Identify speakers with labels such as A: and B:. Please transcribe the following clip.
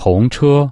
A: 童车。